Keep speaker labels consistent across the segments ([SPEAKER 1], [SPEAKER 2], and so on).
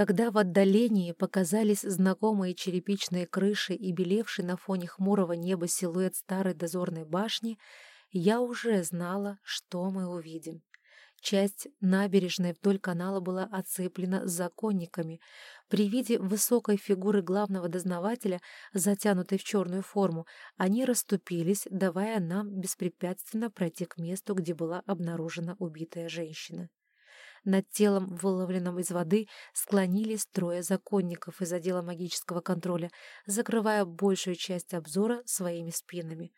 [SPEAKER 1] Когда в отдалении показались знакомые черепичные крыши и белевший на фоне хмурого неба силуэт старой дозорной башни, я уже знала, что мы увидим. Часть набережной вдоль канала была оцеплена законниками. При виде высокой фигуры главного дознавателя, затянутой в черную форму, они расступились, давая нам беспрепятственно пройти к месту, где была обнаружена убитая женщина. Над телом, выловленным из воды, склонились трое законников из отдела магического контроля, закрывая большую часть обзора своими спинами.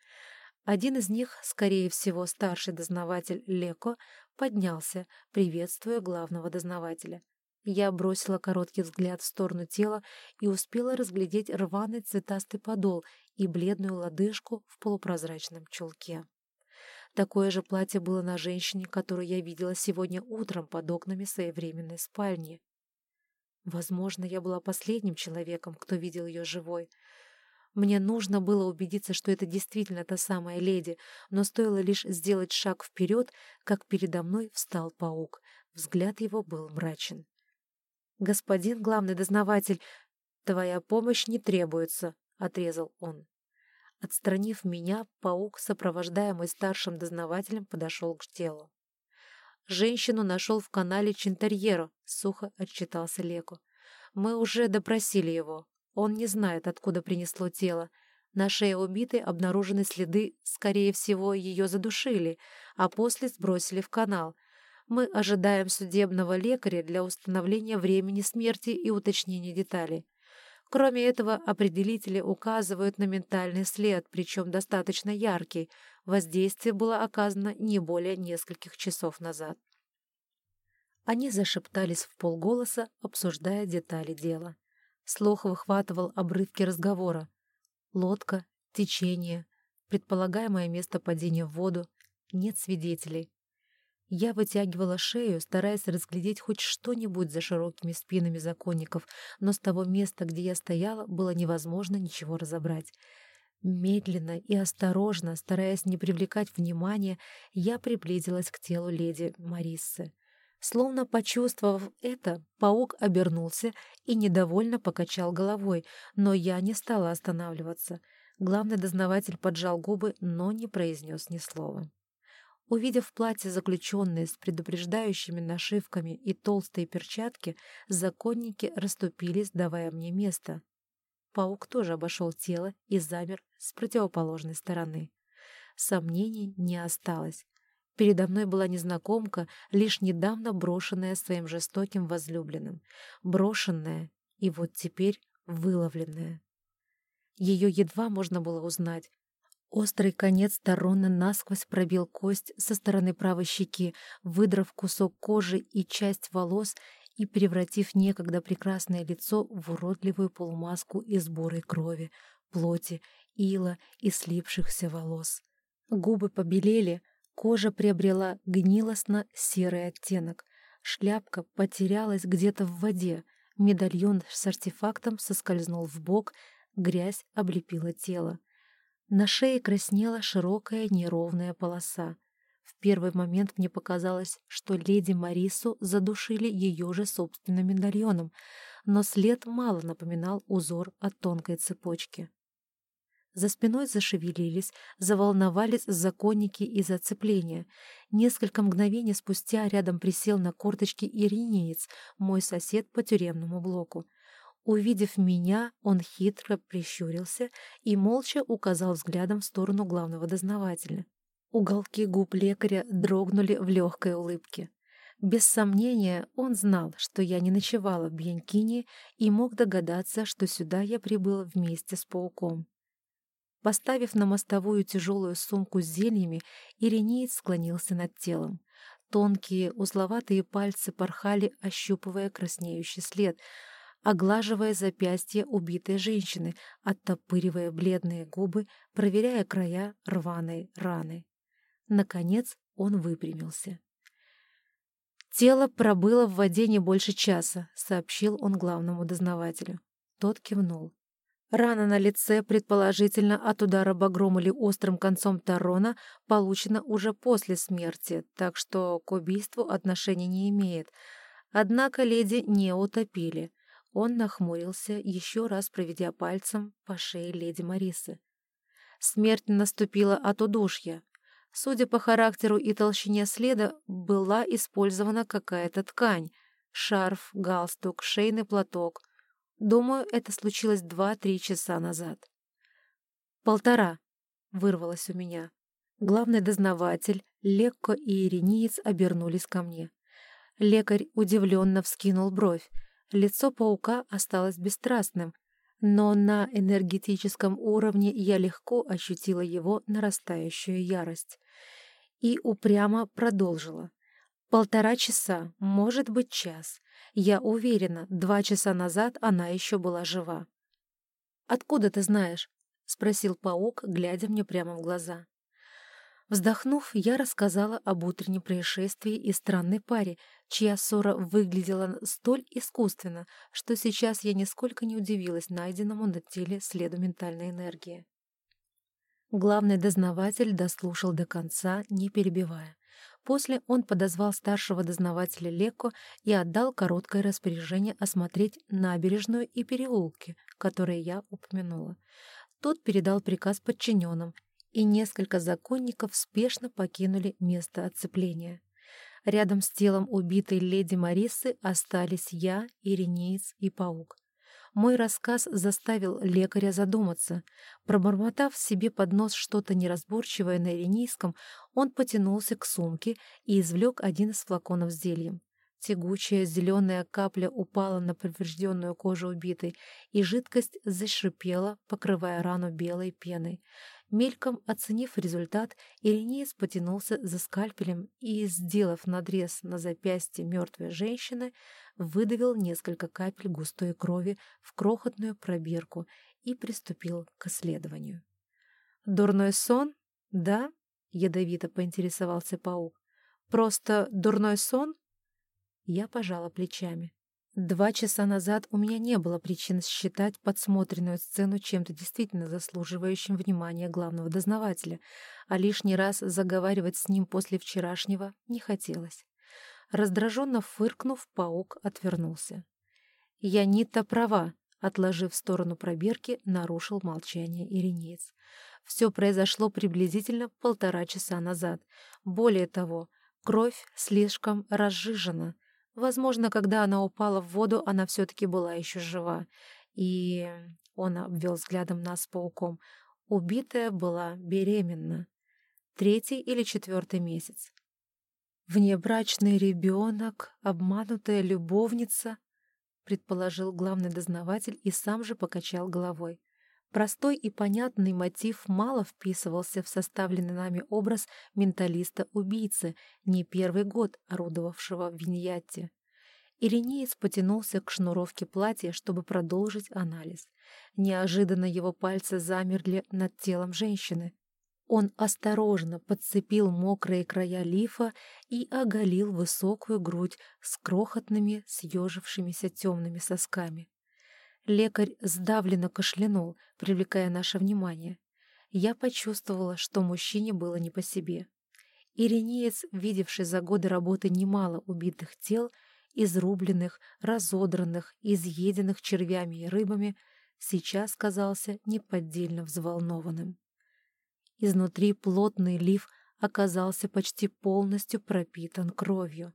[SPEAKER 1] Один из них, скорее всего, старший дознаватель Леко, поднялся, приветствуя главного дознавателя. Я бросила короткий взгляд в сторону тела и успела разглядеть рваный цветастый подол и бледную лодыжку в полупрозрачном чулке. Такое же платье было на женщине, которую я видела сегодня утром под окнами своей временной спальни. Возможно, я была последним человеком, кто видел ее живой. Мне нужно было убедиться, что это действительно та самая леди, но стоило лишь сделать шаг вперед, как передо мной встал паук. Взгляд его был мрачен. «Господин главный дознаватель, твоя помощь не требуется», — отрезал он. Отстранив меня, паук, сопровождаемый старшим дознавателем, подошел к телу. «Женщину нашел в канале Чинтерьеро», — сухо отчитался Леку. «Мы уже допросили его. Он не знает, откуда принесло тело. На шее убитой обнаружены следы, скорее всего, ее задушили, а после сбросили в канал. Мы ожидаем судебного лекаря для установления времени смерти и уточнения деталей. Кроме этого, определители указывают на ментальный след, причем достаточно яркий. Воздействие было оказано не более нескольких часов назад. Они зашептались в полголоса, обсуждая детали дела. Слух выхватывал обрывки разговора. Лодка, течение, предполагаемое место падения в воду. Нет свидетелей. Я вытягивала шею, стараясь разглядеть хоть что-нибудь за широкими спинами законников, но с того места, где я стояла, было невозможно ничего разобрать. Медленно и осторожно, стараясь не привлекать внимания, я приблизилась к телу леди Мариссы. Словно почувствовав это, паук обернулся и недовольно покачал головой, но я не стала останавливаться. Главный дознаватель поджал губы, но не произнес ни слова. Увидев платье заключенное с предупреждающими нашивками и толстые перчатки, законники расступились, давая мне место. Паук тоже обошел тело и замер с противоположной стороны. Сомнений не осталось. Передо мной была незнакомка, лишь недавно брошенная своим жестоким возлюбленным. Брошенная и вот теперь выловленная. Ее едва можно было узнать, Острый конец Тарона насквозь пробил кость со стороны правой щеки, выдрав кусок кожи и часть волос и превратив некогда прекрасное лицо в уродливую полумаску из бурой крови, плоти, ила и слипшихся волос. Губы побелели, кожа приобрела гнилостно-серый оттенок, шляпка потерялась где-то в воде, медальон с артефактом соскользнул в бок, грязь облепила тело. На шее краснела широкая неровная полоса. В первый момент мне показалось, что леди Марису задушили ее же собственным медальоном, но след мало напоминал узор от тонкой цепочки. За спиной зашевелились, заволновались законники из зацепления. Несколько мгновений спустя рядом присел на корточки иринеец, мой сосед по тюремному блоку. Увидев меня, он хитро прищурился и молча указал взглядом в сторону главного дознавателя. Уголки губ лекаря дрогнули в легкой улыбке. Без сомнения, он знал, что я не ночевала в Бьянкине и мог догадаться, что сюда я прибыла вместе с пауком. Поставив на мостовую тяжелую сумку с зельями, Иринеец склонился над телом. Тонкие, узловатые пальцы порхали, ощупывая краснеющий след — оглаживая запястье убитой женщины, оттопыривая бледные губы, проверяя края рваной раны. Наконец он выпрямился. «Тело пробыло в воде не больше часа», — сообщил он главному дознавателю. Тот кивнул. Рана на лице, предположительно от удара багром или острым концом тарона, получена уже после смерти, так что к убийству отношения не имеет — Однако леди не утопили. Он нахмурился, еще раз проведя пальцем по шее леди Марисы. Смерть наступила от удушья. Судя по характеру и толщине следа, была использована какая-то ткань. Шарф, галстук, шейный платок. Думаю, это случилось два-три часа назад. «Полтора», — вырвалось у меня. Главный дознаватель, Лекко и Иринеец обернулись ко мне. Лекарь удивленно вскинул бровь. Лицо паука осталось бесстрастным, но на энергетическом уровне я легко ощутила его нарастающую ярость. И упрямо продолжила. Полтора часа, может быть, час. Я уверена, два часа назад она еще была жива. «Откуда ты знаешь?» — спросил паук, глядя мне прямо в глаза. Вздохнув, я рассказала об утреннем происшествии и странной паре, чья ссора выглядела столь искусственно, что сейчас я нисколько не удивилась найденному на теле следу ментальной энергии. Главный дознаватель дослушал до конца, не перебивая. После он подозвал старшего дознавателя Леко и отдал короткое распоряжение осмотреть набережную и переулки, которые я упомянула. Тот передал приказ подчиненным, и несколько законников спешно покинули место отцепления. Рядом с телом убитой леди Марисы остались я, Иринеец и Паук. Мой рассказ заставил лекаря задуматься. Пробормотав себе под нос что-то неразборчивое на иринийском, он потянулся к сумке и извлек один из флаконов с зельем. Тягучая зеленая капля упала на поврежденную кожу убитой, и жидкость зашипела, покрывая рану белой пеной. Мельком оценив результат, Иринеец потянулся за скальпелем и, сделав надрез на запястье мертвой женщины, выдавил несколько капель густой крови в крохотную пробирку и приступил к исследованию. «Дурной сон? Да?» — ядовито поинтересовался паук. «Просто дурной сон?» Я пожала плечами. Два часа назад у меня не было причин считать подсмотренную сцену чем-то действительно заслуживающим внимания главного дознавателя, а лишний раз заговаривать с ним после вчерашнего не хотелось. Раздраженно фыркнув, паук отвернулся. «Я не-то права», — отложив в сторону пробирки, нарушил молчание Иринеец. «Все произошло приблизительно полтора часа назад. Более того, кровь слишком разжижена». Возможно, когда она упала в воду, она все-таки была еще жива. И он обвел взглядом нас пауком. Убитая была беременна. Третий или четвертый месяц. Внебрачный ребенок, обманутая любовница, предположил главный дознаватель и сам же покачал головой. Простой и понятный мотив мало вписывался в составленный нами образ менталиста-убийцы, не первый год орудовавшего в Виньятте. Иринеец потянулся к шнуровке платья, чтобы продолжить анализ. Неожиданно его пальцы замерли над телом женщины. Он осторожно подцепил мокрые края лифа и оголил высокую грудь с крохотными съежившимися темными сосками. Лекарь сдавленно кашлянул, привлекая наше внимание. Я почувствовала, что мужчине было не по себе. Иринеец, видевший за годы работы немало убитых тел, изрубленных, разодранных, изъеденных червями и рыбами, сейчас казался неподдельно взволнованным. Изнутри плотный лиф оказался почти полностью пропитан кровью.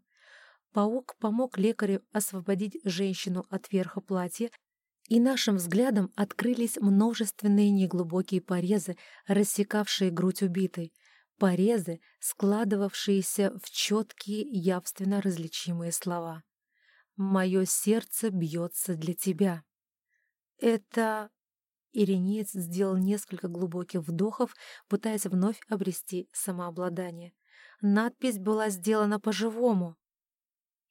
[SPEAKER 1] Паук помог лекарю освободить женщину от верха платья и нашим взглядом открылись множественные неглубокие порезы, рассекавшие грудь убитой, порезы, складывавшиеся в четкие, явственно различимые слова. «Мое сердце бьется для тебя». Это... Иринеец сделал несколько глубоких вдохов, пытаясь вновь обрести самообладание. Надпись была сделана по-живому.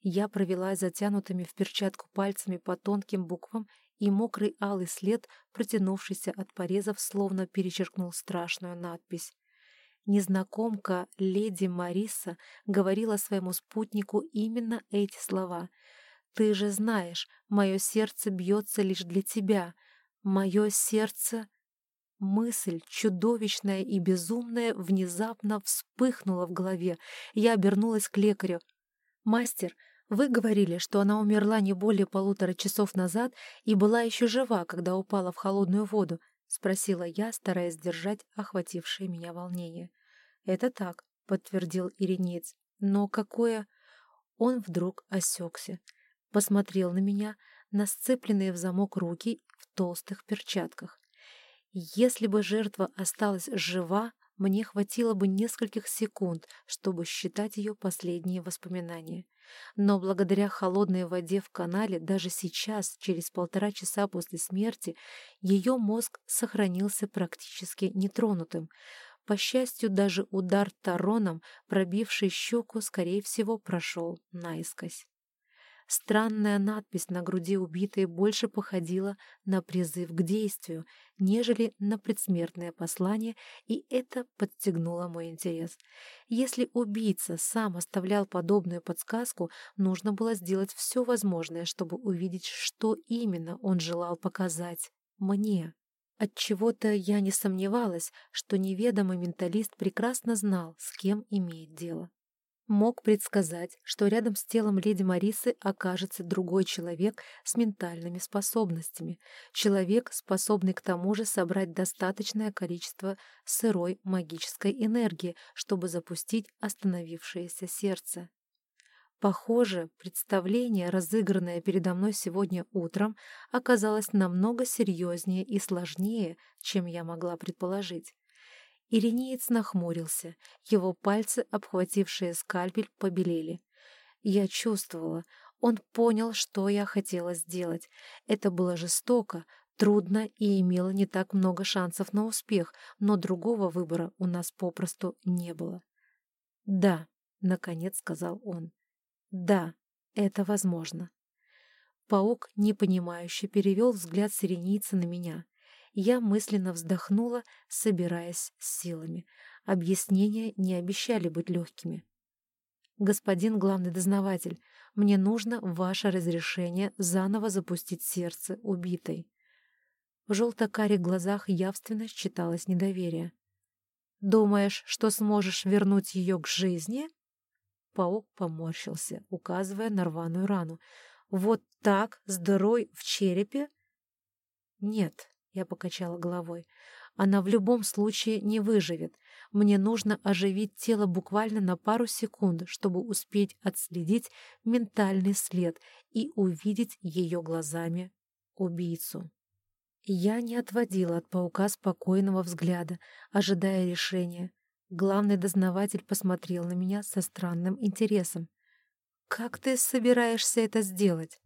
[SPEAKER 1] Я провела затянутыми в перчатку пальцами по тонким буквам и мокрый алый след, протянувшийся от порезов, словно перечеркнул страшную надпись. Незнакомка леди Мариса говорила своему спутнику именно эти слова. «Ты же знаешь, мое сердце бьется лишь для тебя. Мое сердце...» Мысль, чудовищная и безумная, внезапно вспыхнула в голове. Я обернулась к лекарю. «Мастер, Вы говорили, что она умерла не более полутора часов назад и была еще жива, когда упала в холодную воду, — спросила я, стараясь сдержать охватившее меня волнение. «Это так», — подтвердил Иринец. «Но какое...» Он вдруг осекся, посмотрел на меня, на сцепленные в замок руки в толстых перчатках. Если бы жертва осталась жива, мне хватило бы нескольких секунд, чтобы считать ее последние воспоминания. Но благодаря холодной воде в канале даже сейчас, через полтора часа после смерти, ее мозг сохранился практически нетронутым. По счастью, даже удар тароном, пробивший щеку, скорее всего, прошел наискось. Странная надпись на груди убитой больше походила на призыв к действию, нежели на предсмертное послание, и это подстегнуло мой интерес. Если убийца сам оставлял подобную подсказку, нужно было сделать все возможное, чтобы увидеть, что именно он желал показать мне. Отчего-то я не сомневалась, что неведомый менталист прекрасно знал, с кем имеет дело мог предсказать, что рядом с телом леди Марисы окажется другой человек с ментальными способностями, человек, способный к тому же собрать достаточное количество сырой магической энергии, чтобы запустить остановившееся сердце. Похоже, представление, разыгранное передо мной сегодня утром, оказалось намного серьезнее и сложнее, чем я могла предположить. Иринеец нахмурился, его пальцы, обхватившие скальпель, побелели. Я чувствовала, он понял, что я хотела сделать. Это было жестоко, трудно и имело не так много шансов на успех, но другого выбора у нас попросту не было. «Да», — наконец сказал он, — «да, это возможно». Паук, непонимающе, перевел взгляд сиренийца на меня — я мысленно вздохнула, собираясь с силами. Объяснения не обещали быть легкими. «Господин главный дознаватель, мне нужно ваше разрешение заново запустить сердце убитой». В желто-карих глазах явственно считалось недоверие. «Думаешь, что сможешь вернуть ее к жизни?» Паук поморщился, указывая на рваную рану. «Вот так, с дырой в черепе?» «Нет, я покачала головой. Она в любом случае не выживет. Мне нужно оживить тело буквально на пару секунд, чтобы успеть отследить ментальный след и увидеть ее глазами убийцу. Я не отводила от паука спокойного взгляда, ожидая решения. Главный дознаватель посмотрел на меня со странным интересом. «Как ты собираешься это сделать?»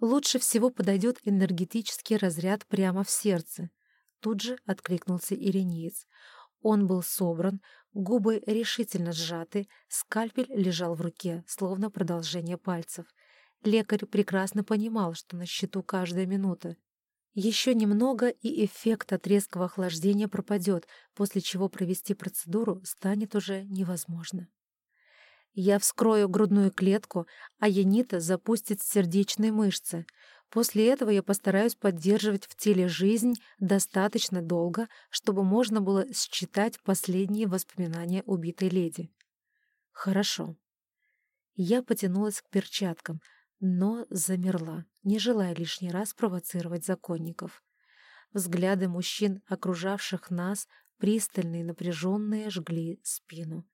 [SPEAKER 1] Лучше всего подойдет энергетический разряд прямо в сердце. Тут же откликнулся Иринеец. Он был собран, губы решительно сжаты, скальпель лежал в руке, словно продолжение пальцев. Лекарь прекрасно понимал, что на счету каждая минута. Еще немного, и эффект от резкого охлаждения пропадет, после чего провести процедуру станет уже невозможно. Я вскрою грудную клетку, а Янита запустит сердечные мышцы. После этого я постараюсь поддерживать в теле жизнь достаточно долго, чтобы можно было считать последние воспоминания убитой леди. Хорошо. Я потянулась к перчаткам, но замерла, не желая лишний раз провоцировать законников. Взгляды мужчин, окружавших нас, пристальные и напряженные, жгли спину.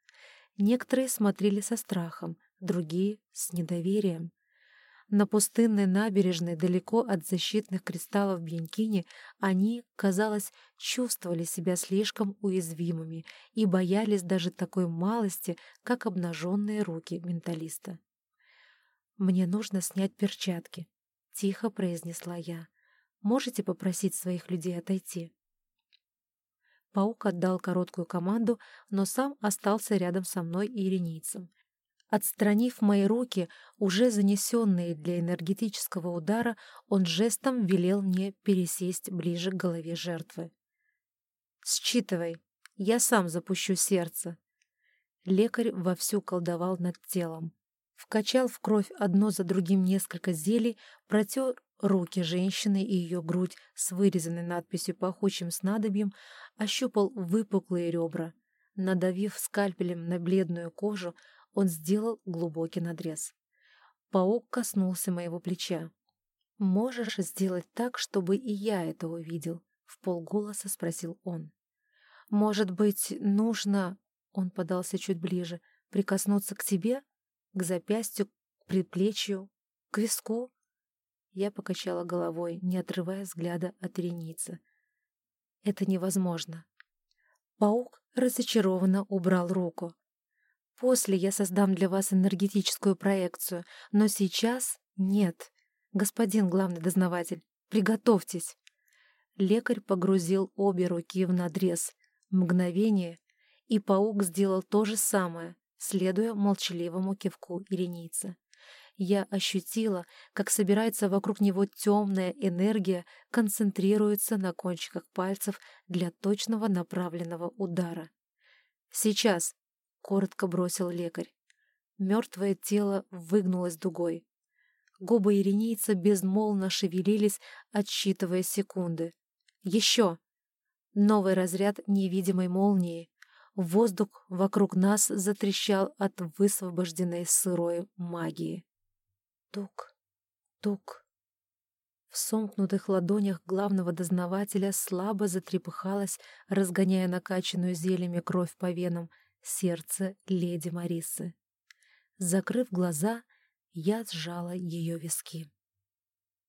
[SPEAKER 1] Некоторые смотрели со страхом, другие — с недоверием. На пустынной набережной, далеко от защитных кристаллов Бьянкини, они, казалось, чувствовали себя слишком уязвимыми и боялись даже такой малости, как обнаженные руки менталиста. «Мне нужно снять перчатки», — тихо произнесла я. «Можете попросить своих людей отойти?» Паук отдал короткую команду, но сам остался рядом со мной и иринийцем. Отстранив мои руки, уже занесенные для энергетического удара, он жестом велел мне пересесть ближе к голове жертвы. «Считывай, я сам запущу сердце». Лекарь вовсю колдовал над телом. Вкачал в кровь одно за другим несколько зелий, протер руки женщины и ее грудь с вырезанной надписью пахучим снадобьем, ощупал выпуклые ребра. Надавив скальпелем на бледную кожу, он сделал глубокий надрез. Паук коснулся моего плеча. «Можешь сделать так, чтобы и я это увидел?» — в полголоса спросил он. «Может быть, нужно...» — он подался чуть ближе. «Прикоснуться к тебе? К запястью, к предплечью, к виску?» Я покачала головой, не отрывая взгляда от реницы. «Это невозможно». Паук разочарованно убрал руку. «После я создам для вас энергетическую проекцию, но сейчас нет. Господин главный дознаватель, приготовьтесь». Лекарь погрузил обе руки в надрез. Мгновение, и паук сделал то же самое, следуя молчаливому кивку иреницы я ощутила, как собирается вокруг него темная энергия, концентрируется на кончиках пальцев для точного направленного удара. «Сейчас!» — коротко бросил лекарь. Мертвое тело выгнулось дугой. Губы иринийца безмолвно шевелились, отсчитывая секунды. «Еще!» Новый разряд невидимой молнии. Воздух вокруг нас затрещал от высвобожденной сырой магии. Тук, тук. В сомкнутых ладонях главного дознавателя слабо затрепыхалось, разгоняя накачанную зельями кровь по венам, сердце леди Марисы. Закрыв глаза, я сжала ее виски.